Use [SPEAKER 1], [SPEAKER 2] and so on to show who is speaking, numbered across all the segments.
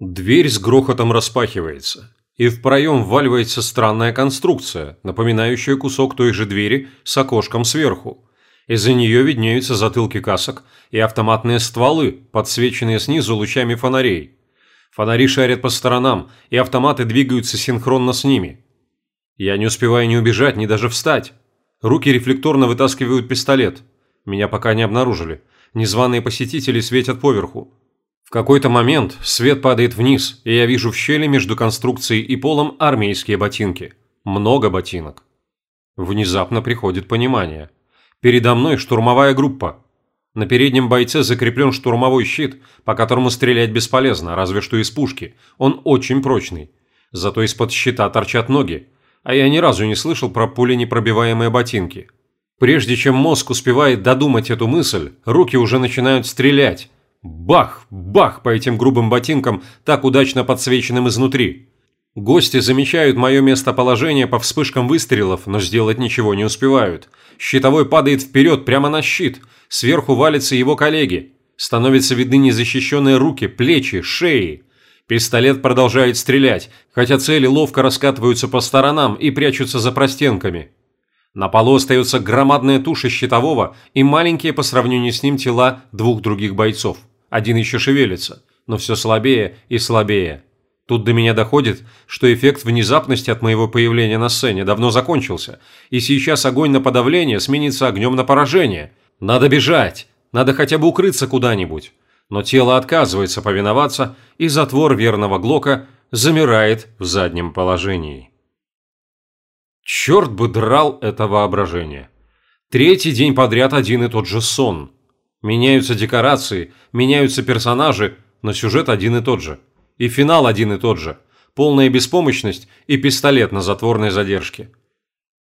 [SPEAKER 1] Дверь с грохотом распахивается, и в проем вваливается странная конструкция, напоминающая кусок той же двери с окошком сверху. Из-за нее виднеются затылки касок и автоматные стволы, подсвеченные снизу лучами фонарей. Фонари шарят по сторонам, и автоматы двигаются синхронно с ними. Я не успеваю ни убежать, ни даже встать. Руки рефлекторно вытаскивают пистолет. Меня пока не обнаружили. Незваные посетители светят поверху. Какой-то момент свет падает вниз, и я вижу в щели между конструкцией и полом армейские ботинки. Много ботинок. Внезапно приходит понимание. Передо мной штурмовая группа. На переднем бойце закреплен штурмовой щит, по которому стрелять бесполезно, разве что из пушки. Он очень прочный. Зато из-под щита торчат ноги, а я ни разу не слышал про пуленепробиваемые ботинки. Прежде чем мозг успевает додумать эту мысль, руки уже начинают стрелять. Бах, бах по этим грубым ботинкам, так удачно подсвеченным изнутри. Гости замечают мое местоположение по вспышкам выстрелов, но сделать ничего не успевают. Щитовой падает вперед прямо на щит, сверху валятся его коллеги. Становятся видны незащищенные руки, плечи, шеи. Пистолет продолжает стрелять, хотя цели ловко раскатываются по сторонам и прячутся за простенками. На полу остаются громадные туши щитового и маленькие по сравнению с ним тела двух других бойцов. Один еще шевелится, но все слабее и слабее. Тут до меня доходит, что эффект внезапности от моего появления на сцене давно закончился, и сейчас огонь на подавление сменится огнем на поражение. Надо бежать, надо хотя бы укрыться куда-нибудь но тело отказывается повиноваться, и затвор верного Глока замирает в заднем положении. Черт бы драл это воображение. Третий день подряд один и тот же сон. Меняются декорации, меняются персонажи, но сюжет один и тот же. И финал один и тот же. Полная беспомощность и пистолет на затворной задержке.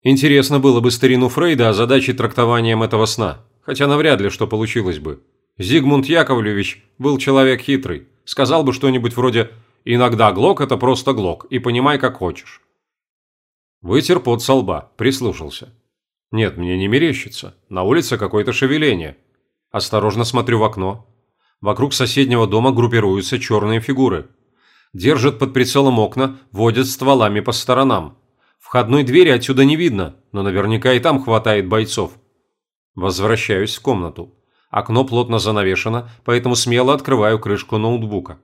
[SPEAKER 1] Интересно было бы старину Фрейда озадачить трактованием этого сна, хотя навряд ли что получилось бы. Зигмунд Яковлевич был человек хитрый. Сказал бы что-нибудь вроде «Иногда Глок – это просто Глок, и понимай, как хочешь». Вытер пот со лба, прислушался. Нет, мне не мерещится. На улице какое-то шевеление. Осторожно смотрю в окно. Вокруг соседнего дома группируются черные фигуры. Держат под прицелом окна, водят стволами по сторонам. Входной двери отсюда не видно, но наверняка и там хватает бойцов. Возвращаюсь в комнату. Окно плотно занавешено, поэтому смело открываю крышку ноутбука.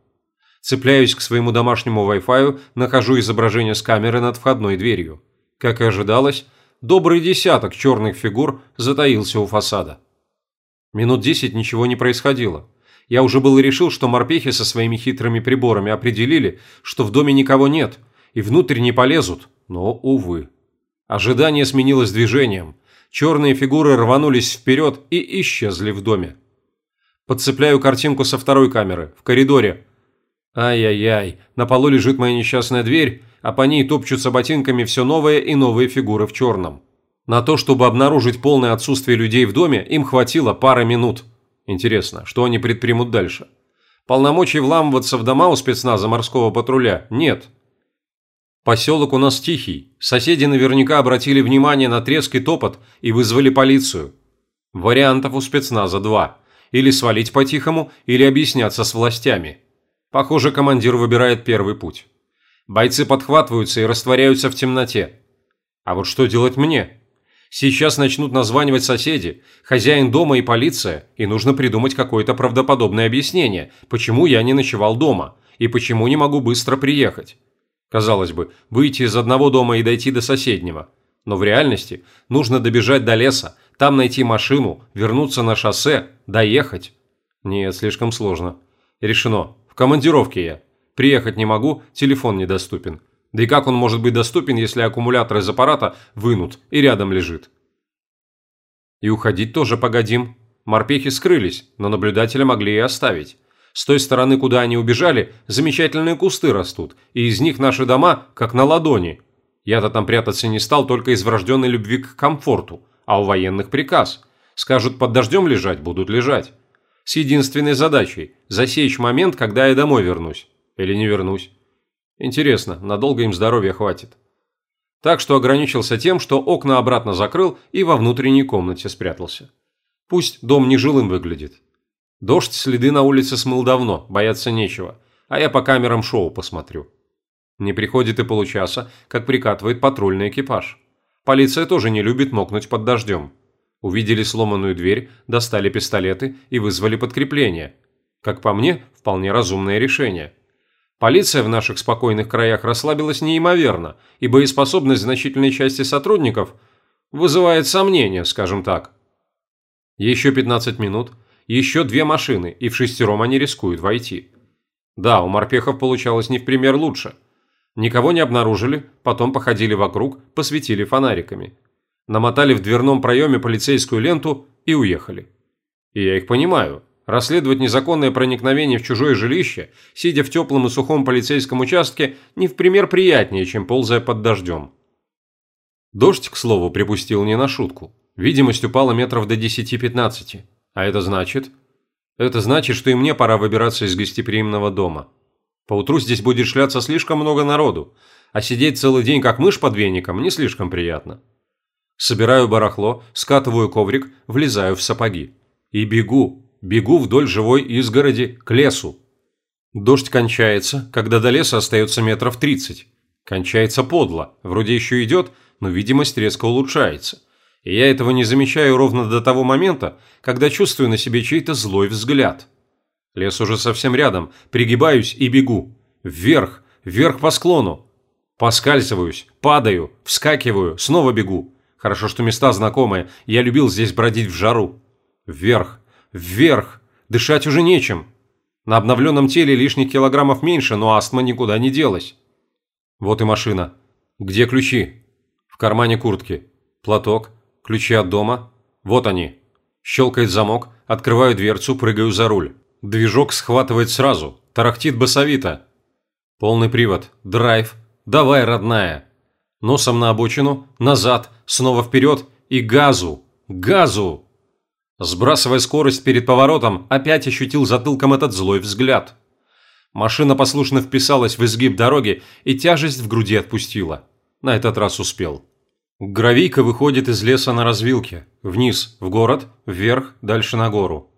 [SPEAKER 1] Цепляюсь к своему домашнему Wi-Fi, нахожу изображение с камеры над входной дверью. Как и ожидалось, добрый десяток черных фигур затаился у фасада. Минут десять ничего не происходило. Я уже было решил, что морпехи со своими хитрыми приборами определили, что в доме никого нет, и внутрь не полезут, но, увы. Ожидание сменилось движением. Черные фигуры рванулись вперед и исчезли в доме. Подцепляю картинку со второй камеры, в коридоре. Ай-яй-яй, на полу лежит моя несчастная дверь, а по ней топчутся ботинками все новые и новые фигуры в черном. На то, чтобы обнаружить полное отсутствие людей в доме, им хватило пары минут. Интересно, что они предпримут дальше? Полномочий вламываться в дома у спецназа морского патруля нет. Поселок у нас тихий. Соседи наверняка обратили внимание на треск и топот и вызвали полицию. Вариантов у спецназа два. Или свалить по-тихому, или объясняться с властями. Похоже, командир выбирает первый путь. Бойцы подхватываются и растворяются в темноте. А вот что делать мне? Сейчас начнут названивать соседи, хозяин дома и полиция, и нужно придумать какое-то правдоподобное объяснение, почему я не ночевал дома и почему не могу быстро приехать. Казалось бы, выйти из одного дома и дойти до соседнего. Но в реальности нужно добежать до леса, там найти машину, вернуться на шоссе, доехать. Нет, слишком сложно. Решено. В командировке я. Приехать не могу, телефон недоступен. Да и как он может быть доступен, если аккумулятор из аппарата вынут и рядом лежит? И уходить тоже погодим. Морпехи скрылись, но наблюдателя могли и оставить. С той стороны, куда они убежали, замечательные кусты растут, и из них наши дома как на ладони. Я-то там прятаться не стал только из врожденной любви к комфорту, а у военных приказ. Скажут под дождем лежать, будут лежать. С единственной задачей – засечь момент, когда я домой вернусь. Или не вернусь. Интересно, надолго им здоровья хватит. Так что ограничился тем, что окна обратно закрыл и во внутренней комнате спрятался. Пусть дом нежилым выглядит, Дождь следы на улице смыл давно, бояться нечего. а я по камерам шоу посмотрю. Не приходит и получаса, как прикатывает патрульный экипаж. Полиция тоже не любит мокнуть под дождем. Увидели сломанную дверь, достали пистолеты и вызвали подкрепление. Как по мне, вполне разумное решение. Полиция в наших спокойных краях расслабилась неимоверно, и боеспособность значительной части сотрудников вызывает сомнения, скажем так. Еще 15 минут, еще две машины, и в шестером они рискуют войти. Да, у морпехов получалось не в пример лучше. Никого не обнаружили, потом походили вокруг, посветили фонариками. Намотали в дверном проеме полицейскую ленту и уехали. И я их понимаю. Расследовать незаконное проникновение в чужое жилище, сидя в теплом и сухом полицейском участке, не в пример приятнее, чем ползая под дождем. Дождь, к слову, припустил не на шутку. Видимость упала метров до 10-15. А это значит... Это значит, что и мне пора выбираться из гостеприимного дома. Поутру здесь будет шляться слишком много народу, а сидеть целый день как мышь под веником не слишком приятно. Собираю барахло, скатываю коврик, влезаю в сапоги. И бегу, бегу вдоль живой изгороди к лесу. Дождь кончается, когда до леса остается метров тридцать. Кончается подло, вроде еще идет, но видимость резко улучшается. И я этого не замечаю ровно до того момента, когда чувствую на себе чей-то злой взгляд. Лес уже совсем рядом, пригибаюсь и бегу. Вверх, вверх по склону. Поскальзываюсь, падаю, вскакиваю, снова бегу. Хорошо, что места знакомые, я любил здесь бродить в жару. Вверх, вверх, дышать уже нечем. На обновленном теле лишних килограммов меньше, но астма никуда не делась. Вот и машина. Где ключи? В кармане куртки. Платок, ключи от дома. Вот они. Щелкает замок, открываю дверцу, прыгаю за руль. Движок схватывает сразу, тарахтит басовито. Полный привод, драйв. Давай, родная. Носом на обочину, назад, снова вперед и газу, газу. Сбрасывая скорость перед поворотом, опять ощутил затылком этот злой взгляд. Машина послушно вписалась в изгиб дороги и тяжесть в груди отпустила. На этот раз успел. Гравийка выходит из леса на развилке. Вниз, в город, вверх, дальше на гору.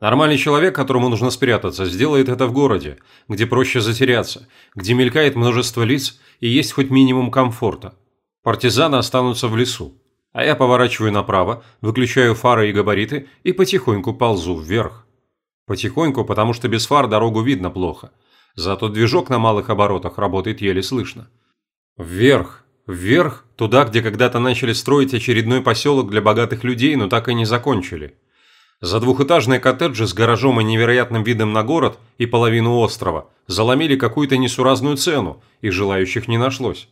[SPEAKER 1] Нормальный человек, которому нужно спрятаться, сделает это в городе, где проще затеряться, где мелькает множество лиц и есть хоть минимум комфорта. Партизаны останутся в лесу. А я поворачиваю направо, выключаю фары и габариты и потихоньку ползу вверх. Потихоньку, потому что без фар дорогу видно плохо. Зато движок на малых оборотах работает еле слышно. Вверх, Вверх, туда, где когда-то начали строить очередной поселок для богатых людей, но так и не закончили. За двухэтажные коттеджи с гаражом и невероятным видом на город и половину острова заломили какую-то несуразную цену, и желающих не нашлось.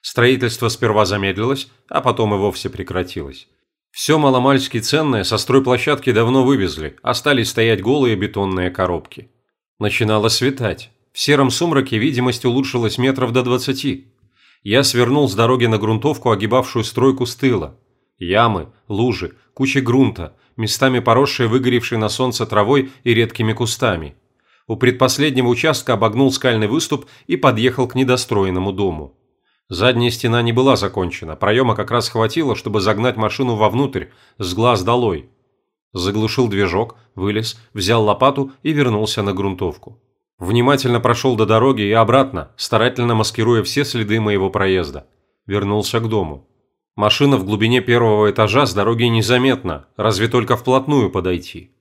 [SPEAKER 1] Строительство сперва замедлилось, а потом и вовсе прекратилось. Все маломальски ценное со стройплощадки давно вывезли, остались стоять голые бетонные коробки. Начинало светать. В сером сумраке видимость улучшилась метров до двадцати я свернул с дороги на грунтовку, огибавшую стройку с тыла. Ямы, лужи, куча грунта, местами поросшие выгоревшей на солнце травой и редкими кустами. У предпоследнего участка обогнул скальный выступ и подъехал к недостроенному дому. Задняя стена не была закончена, проема как раз хватило, чтобы загнать машину вовнутрь, с глаз долой. Заглушил движок, вылез, взял лопату и вернулся на грунтовку. Внимательно прошел до дороги и обратно, старательно маскируя все следы моего проезда. Вернулся к дому. Машина в глубине первого этажа с дороги незаметна, разве только вплотную подойти.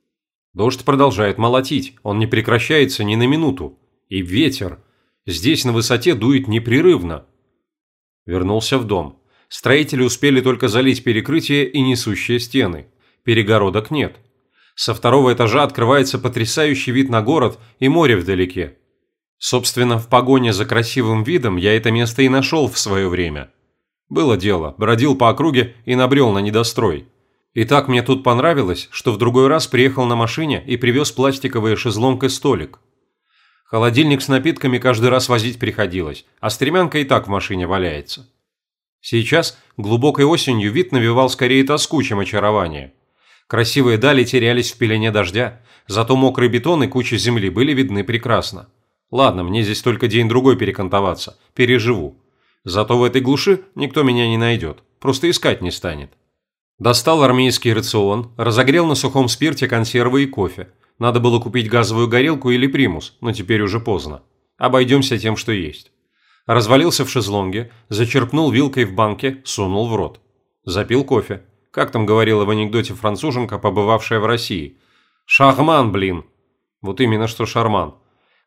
[SPEAKER 1] Дождь продолжает молотить, он не прекращается ни на минуту. И ветер. Здесь на высоте дует непрерывно. Вернулся в дом. Строители успели только залить перекрытие и несущие стены. Перегородок нет. Со второго этажа открывается потрясающий вид на город и море вдалеке. Собственно, в погоне за красивым видом я это место и нашел в свое время. Было дело, бродил по округе и набрел на недострой. И так мне тут понравилось, что в другой раз приехал на машине и привез пластиковые шезлонг и столик. Холодильник с напитками каждый раз возить приходилось, а стремянка и так в машине валяется. Сейчас, глубокой осенью, вид навевал скорее тоску, чем очарование. Красивые дали терялись в пелене дождя, зато мокрый бетон и куча земли были видны прекрасно. Ладно, мне здесь только день-другой перекантоваться, переживу. Зато в этой глуши никто меня не найдет, просто искать не станет. Достал армейский рацион, разогрел на сухом спирте консервы и кофе. Надо было купить газовую горелку или примус, но теперь уже поздно. Обойдемся тем, что есть. Развалился в шезлонге, зачерпнул вилкой в банке, сунул в рот. Запил кофе. Как там говорила в анекдоте француженка, побывавшая в России. «Шахман, блин!» Вот именно что шарман.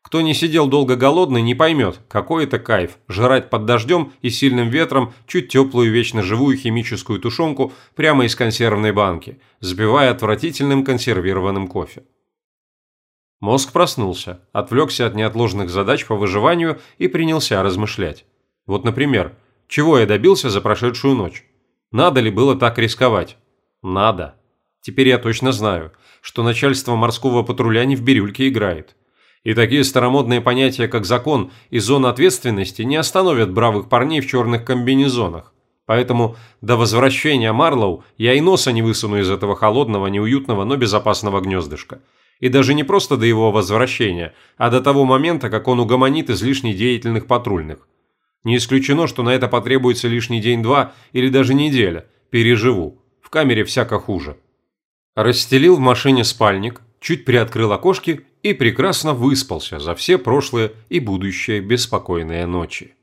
[SPEAKER 1] Кто не сидел долго голодный, не поймет, какой это кайф – жрать под дождем и сильным ветром чуть теплую вечно живую химическую тушенку прямо из консервной банки, запивая отвратительным консервированным кофе. Мозг проснулся, отвлекся от неотложных задач по выживанию и принялся размышлять. Вот, например, чего я добился за прошедшую ночь? Надо ли было так рисковать? Надо. Теперь я точно знаю, что начальство морского патруля не в бирюльке играет. И такие старомодные понятия, как закон и зона ответственности, не остановят бравых парней в черных комбинезонах. Поэтому до возвращения Марлоу я и носа не высуну из этого холодного, неуютного, но безопасного гнездышка. И даже не просто до его возвращения, а до того момента, как он угомонит излишне деятельных патрульных. Не исключено, что на это потребуется лишний день-два или даже неделя. Переживу. В камере всяко хуже. Расстелил в машине спальник, чуть приоткрыл окошки и прекрасно выспался за все прошлые и будущие беспокойные ночи.